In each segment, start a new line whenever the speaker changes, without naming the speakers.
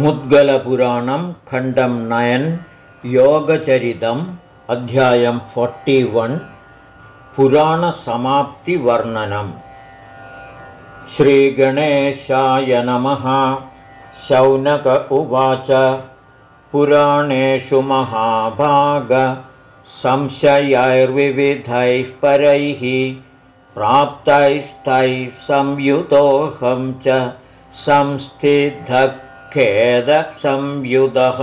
मुद्गलपुराणं खण्डं नयन् योगचरितम् अध्यायं फोर्टिवन् पुराणसमाप्तिवर्णनम् श्रीगणेशाय नमः शौनक उवाच पुराणेषु संशयैर्विविधैः परैः प्राप्तैस्तैः संयुतोऽहं च संस्थितखेदसंयुतः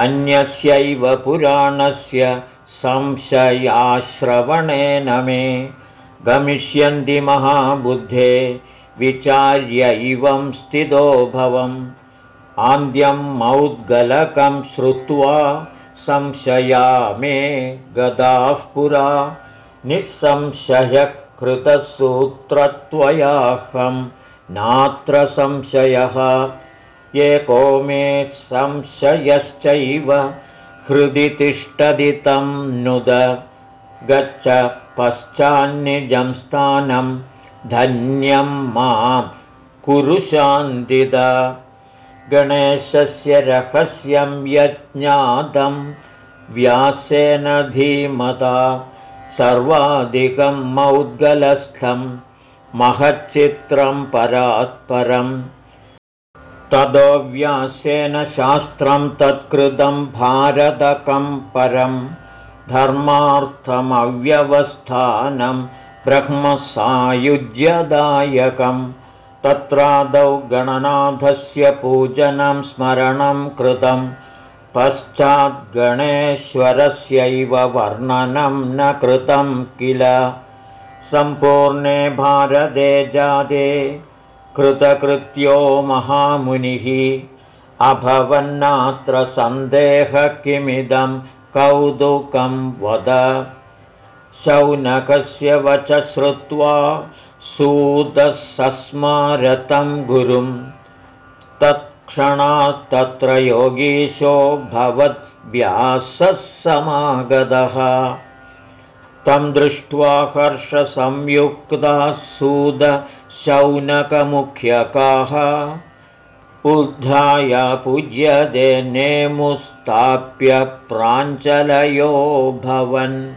अन्यस्यैव पुराणस्य संशयाश्रवणेन मे गमिष्यन्ति महाबुद्धे विचार्यैवं स्थितो भवम्। आन्द्यं मौद्गलकं श्रुत्वा संशया मे गदाः पुरा। निःसंशयकृतसूत्रत्वयाहं नात्र संशयः। एको मे संशयश्चैव हृदि तिष्ठति तं नुद। गच्छ पश्चान्निजं स्थानं धन्यं मां कुरुशान्दिद गणेशस्य रहस्यं यज्ञातं व्यासेन धीमता। सर्वाधिकं मौद्गलस्थं महच्चित्रं परात्परम् ततो व्यासेन शास्त्रं तत्कृतं भारतकं परं। धर्मार्थमव्यवस्थानं ब्रह्मसायुज्यदायकम् तत्रादौ गणनाथस्य पूजनं स्मरणं कृतं। पश्चाद्गणेश्वरस्यैव वर्णनं न कृतं किल सम्पूर्णे भारते जाते। कृतकृत्यो महामुनिः। अभवन्नात्र सन्देहः किमिदं कौतुकं वद। शौनकस्य वच श्रुत्वा सूतः सस्मारतं गुरुं तत्क्षणात्तत्र योगीशो भवद्व्यासः समागतः तं दृष्ट्वा हर्षसंयुक्ताः सूदशौनकमुख्यकाः उद्धाय पूज्यते नेमुस्ताप्य प्राञ्चलयो भवन्।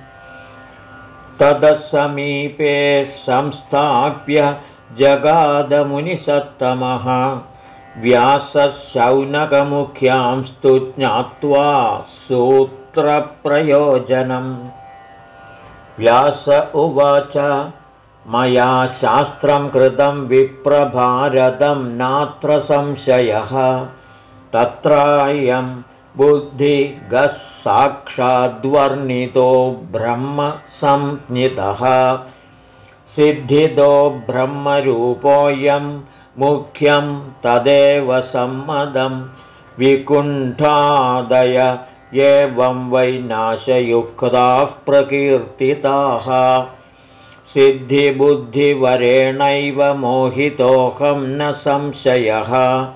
तदसमीपे संस्थाप्य जगादमुनिसत्तमः। व्यासशौनकमुख्यांस्तु ज्ञात्वा सूत्रप्रयोजनम् व्यास उवाच मया शास्त्रं कृतं विप्रभारतं नात्र संशयः। तत्रायं बुद्धिगः साक्षाद्वर्णितो ब्रह्म संज्ञितः सिद्धितो ब्रह्मरूपोऽयं मुख्यं तदेव सम्मदं विकुण्ठादय एवं वैनाशयुक्ताः प्रकीर्तिताः। सिद्धिबुद्धिवरेणैव मोहितोऽहं न संशयः।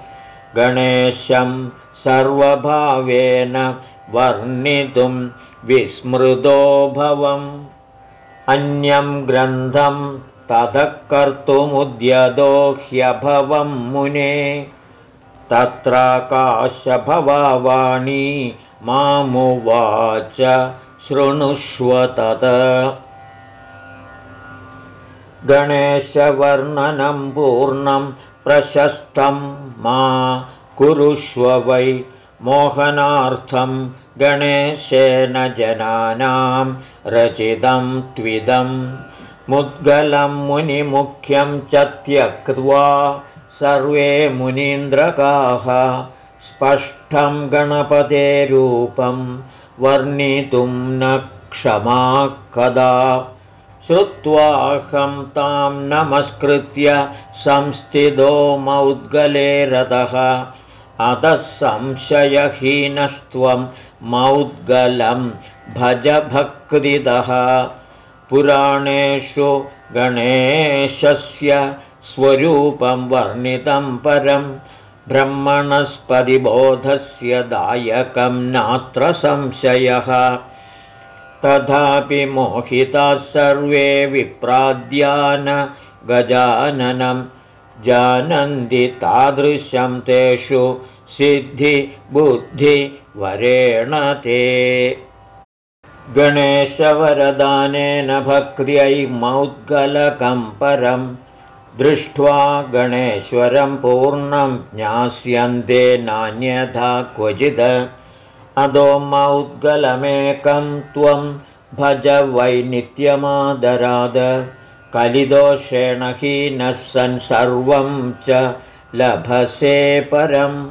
गणेशं सर्वभावेन वर्णितुं विस्मृतो भवम् अन्यं ग्रन्थं ततः कर्तुमुद्यतो ह्यभवं मुने। तत्राकाशभवाणी मामुवाच शृणुष्व तत्। गणेशवर्णनं पूर्णं प्रशस्तं मा कुरुष्व वै मोहनार्थं गणेशेन जनानां रचितं त्विदं मुद्गलं मुनिमुख्यं च त्यक्त्वा सर्वे मुनीन्द्रकाः स्पष्टं गणपतेरूपं वर्णितुं न क्षमा कदा। श्रुत्वाहं तां नमस्कृत्य संस्थितो मौद्गले रथः अतः संशयहीनस्त्वं मौद्गलं भजभक्तिदः पुराणेषु गणेशस्य स्वरूपं वर्णितं परं ब्रह्मणस्पतिबोधस्य दायकं नात्र संशयः। तथापि मोहिताः सर्वे विप्राद्यान गजाननं। जानन्ति तादृशं तेषु सिद्धिबुद्धिवरेण ते। गणेशवरदानेन भक्त्यै मौद्गलकं परं दृष्ट्वा गणेश्वरं पूर्णं ज्ञास्यन्ते नान्यथा क्वचिद। अदो मौद्गलमेकं त्वं भज वै नित्यमादराद। कलिदोषेण हीनः सन् सर्वं च लभसे परम्।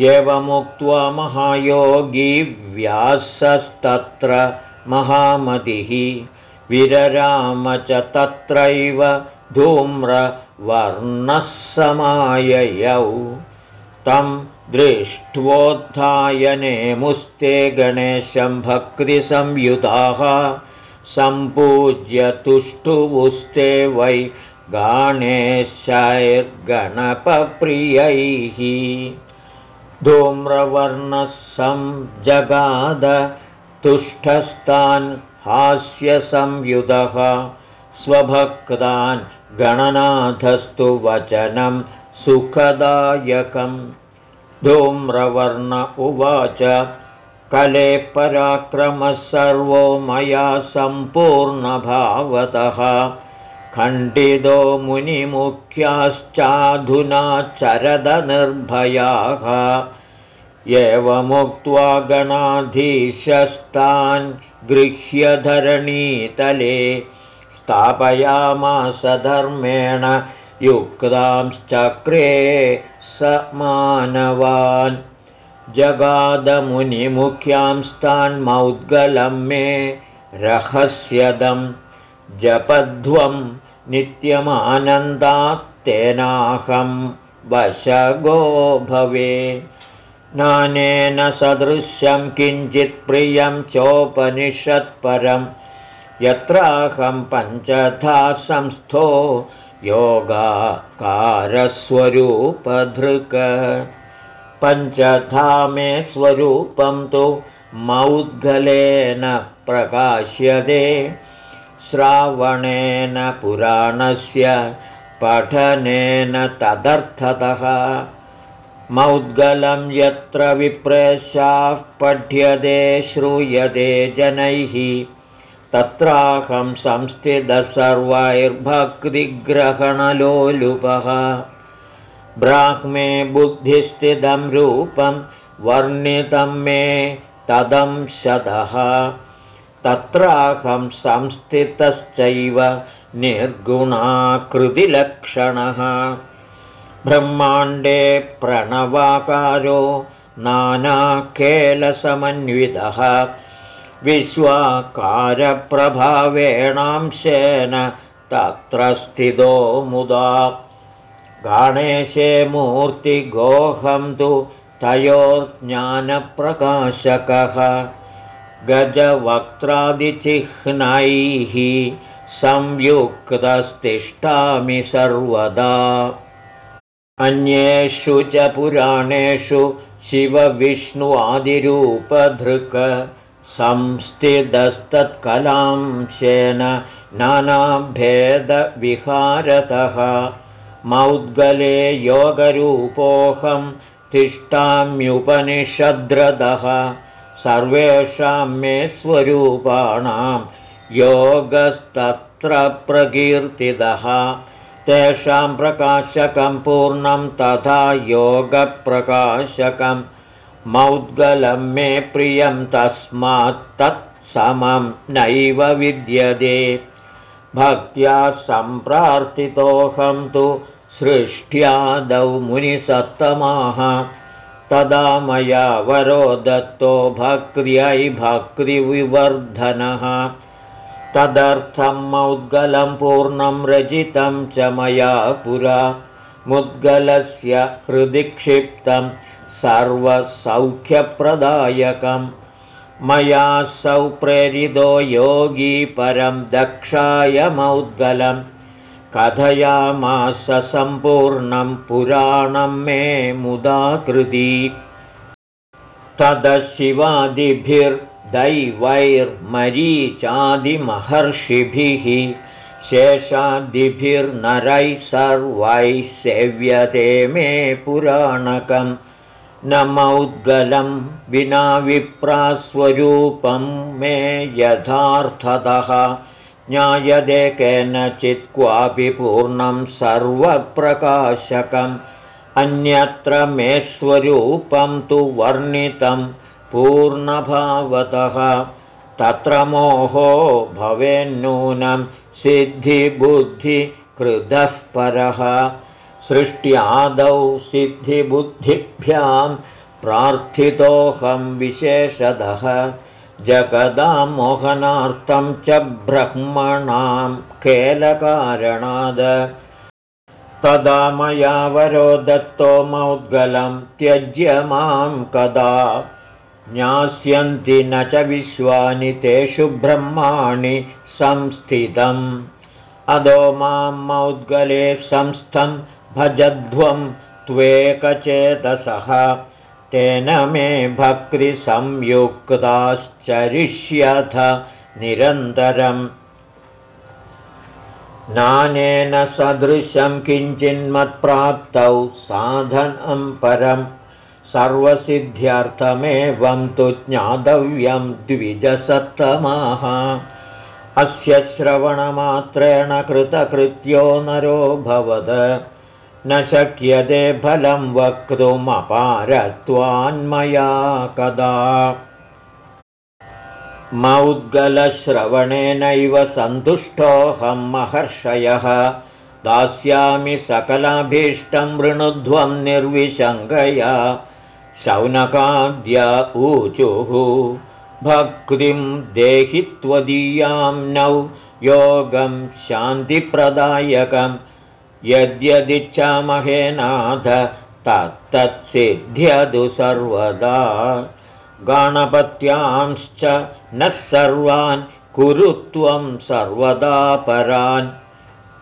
एवमुक्त्वा महायोगी व्यासस्तत्र महामतिः। विरराम च तत्रैव धूम्रवर्णः समाययौ तं दृष्ट्वोत्थायने मुस्ते गणेशं भक्तिसंयुताः सम्पूज्य तुष्टुवुस्ते वै गाणेशैर्गणपप्रियैः। धूम्रवर्णः जगाद तुष्टस्तान् हास्यसंयुधः स्वभक्तान् गणनाथस्तु वचनं सुखदायकम्। धूम्रवर्ण उवाच कले पराक्रमः सर्वो मया सम्पूर्णभावतः। खण्डितो मुनिमुख्याश्चाधुना चरदनिर्भयाः। एवमुक्त्वा गणाधीशस्तान् गृह्यधरणीतले स्थापयामास धर्मेण युक्तांश्चक्रे स मानवान्। जगादमुनिमुख्यांस्तान्मौद्गलं मे रहस्यदं। जपध्वम् नित्यमानन्दात्तेनाहं वशगो भवे नानेन सदृश्यं किञ्चित् प्रियं चोपनिषत्परं यत्राहं पञ्चथा संस्थो योगाकारस्वरूपधृक। पञ्चथा मे स्वरूपं तु मौद्गलेन प्रकाश्यते। श्रावणेन पुराणस्य पठनेन तदर्थतः। मौद्गलं यत्र विप्रेशाः पठ्यते श्रूयते जनैः तत्राहं संस्थितसर्वैर्भक्तिग्रहणलोलुपः ब्राह्मे बुद्धिस्थितं रूपं वर्णितं मे तदंशतः तत्राहं संस्थितश्चैव निर्गुणाकृतिलक्षणः। ब्रह्माण्डे प्रणवाकारो नानाकेलसमन्वितः विश्वाकारप्रभावेणांशेन तत्र स्थितो मुदा। गणेशे मूर्तिगोहं तु तयोर्ज्ञानप्रकाशकः। गजवक्त्रादिचिह्नैः संयुक्तस्तिष्ठामि सर्वदा। अन्येषु च पुराणेषु शिवविष्णु आदिरूपधृक संस्थितस्तत्कलांशेन नानाभेदविहारतः। मौद्गले योगरूपोऽहं तिष्ठाम्युपनिषद्रदः। सर्वेषां मे स्वरूपाणां योगस्तत्र प्रकीर्तितः। तेषां प्रकाशकं पूर्णं तथा योगप्रकाशकं मौद्गलं मे प्रियं तस्मात् तत्समं नैव विद्यते। भक्त्या सम्प्रार्थितोऽहं तु सृष्ट्यादौ मुनिसत्तमाः। तदा मया वरो दत्तो भक्त्यै भक्तिविवर्धनः। तदर्थं मौद्गलं पूर्णं रचितं च मया पुरा। मुद्गलस्य हृदि क्षिप्तं सर्वसौख्यप्रदायकं मया सौ प्रेरितो योगी परं दक्षाय मौद्गलं कथयामास सम्पूर्णं पुराणं मे मुदाकृति। तदशिवादिभिर्दैवैर्मरीचादिमहर्षिभिः शेषादिभिर्नरैः सर्वैः सेव्यते मे पुराणकम् न मौद्गलं विना विप्रास्वरूपं मे यथार्थतः। ज्ञायते केनचित् क्वापि पूर्णं सर्वप्रकाशकम्। अन्यत्र मे स्वरूपं तु वर्णितं पूर्णभावतः। तत्र मोहो भवेन्नूनं सिद्धिबुद्धिकृतः परः सृष्ट्यादौ सिद्धिबुद्धिभ्यां प्रार्थितोऽहं विशेषतः जगदां मोहनार्थं च ब्रह्मणां केलकारणाद। तदा मया वरो दत्तो मौद्गलं त्यज्य मां कदा ज्ञास्यन्ति न च विश्वानि तेषु ब्रह्माणि संस्थितम्। अदो मां मौद्गले संस्थं भजध्वं त्वेकचेतसः। तेन मे भक्तिसंयुक्ताश्चरिष्यथ निरन्तरम्। नानेन सदृशं किञ्चिन्मत्प्राप्तौ साधनं परं सर्वसिद्ध्यर्थमेवं तु ज्ञातव्यं द्विजसत्तमाः। अस्य श्रवणमात्रेण कृतकृत्यो नरो भवद न शक्यते फलं वक्तुमपारत्वान्मया कदा। मौद्गलश्रवणेनैव सन्तुष्टोऽहं महर्षयः। दास्यामि सकलाभीष्टं वृणुध्वं निर्विशङ्कया शौनकाद्य ऊचुः। भक्तिं देहि त्वदीयां नौ। योगं शान्तिप्रदायकं यद्यदिच्छामहेनाथ तत्तत्सिद्ध्यदु सर्वदा। गणपत्यांश्च नः सर्वान् कुरु त्वं सर्वदा परान्।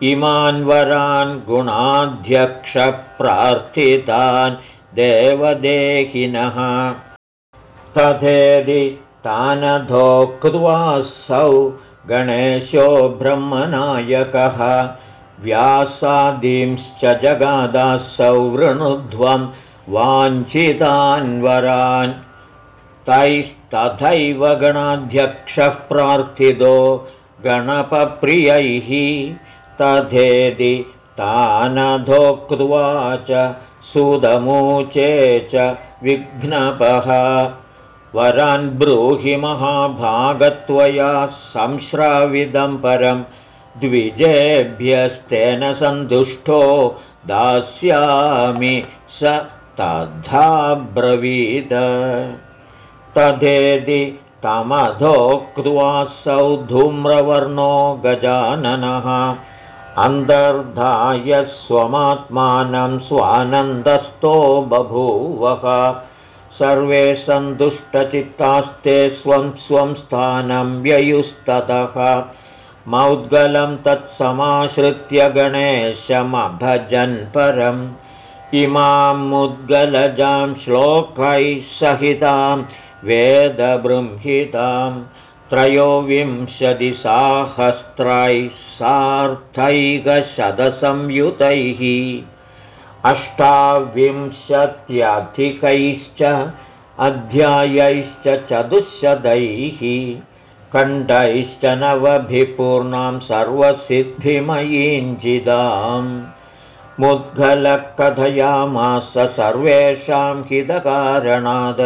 इमान् वरान् गुणाध्यक्षप्रार्थितान् देवदेहिनः। तथेदि तानधोक्त्वासौ गणेशो ब्रह्मनायकः व्यासादींश्च जगादासौ वृणुध्वं वाञ्छितान्वरान् तैस्तथैव गणाध्यक्षः प्रार्थितो गणपप्रियैः। तथेदि तानधोक्त्वा च सुदमूचे च विघ्नपः। वरान् ब्रूहि महाभागत्वया संश्राविदं परं द्विजेभ्यस्तेन सन्तुष्टो दास्यामि स तथा ब्रवीद तथेदि तमधोक्त्वासौ धूम्रवर्णो गजाननः। अन्तर्धाय स्वमात्मानं स्वानन्दस्थो बभूवः। सर्वे सन्तुष्टचित्तास्ते स्वं स्वं स्थानं व्ययुस्ततः मौद्गलं तत्समाश्रित्य गणेशमभजन् परम् इमां मुद्गलजां श्लोकैः सहितां वेदबृंहितां त्रयोविंशतिसाहस्रैः सार्धैकशतसंयुतैः अष्टाविंशत्यधिकैश्च अध्यायैश्च चतुश्शतैः कण्ठैश्च नवभिपूर्णां सर्वसिद्धिमयीञ्जिदाम् मुद्गलः कथयामास सर्वेषां हितकारणाद्।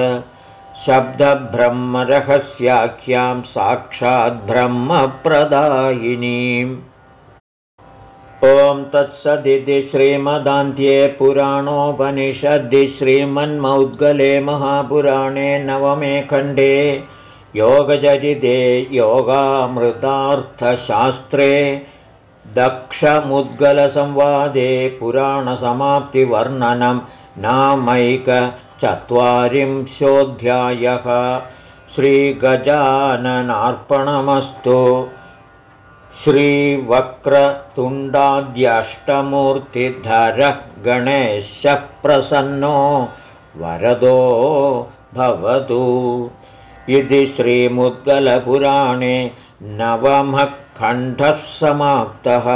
शब्दब्रह्मरहस्याख्यां साक्षाद्ब्रह्मप्रदायिनीम् ॐ तत्सदिति श्रीमदान्ध्ये पुराणोपनिषद्दि श्रीमन्मौद्गले महापुराणे नवमे खण्डे योगचरिते योगामृतार्थशास्त्रे दक्षमुद्गलसंवादे पुराणसमाप्तिवर्णनं नामैकचत्वारिंशोऽध्यायः. श्रीगजाननार्पणमस्तु. श्रीवक्रतुण्डाद्यष्टमूर्तिधरः गणेशः प्रसन्नो वरदो भवतु इति श्रीमुद्गलपुराणे नवमः खण्डः समाप्तः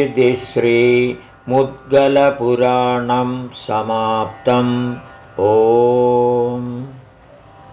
इति श्रीमुद्गलपुराणं समाप्तम् ओ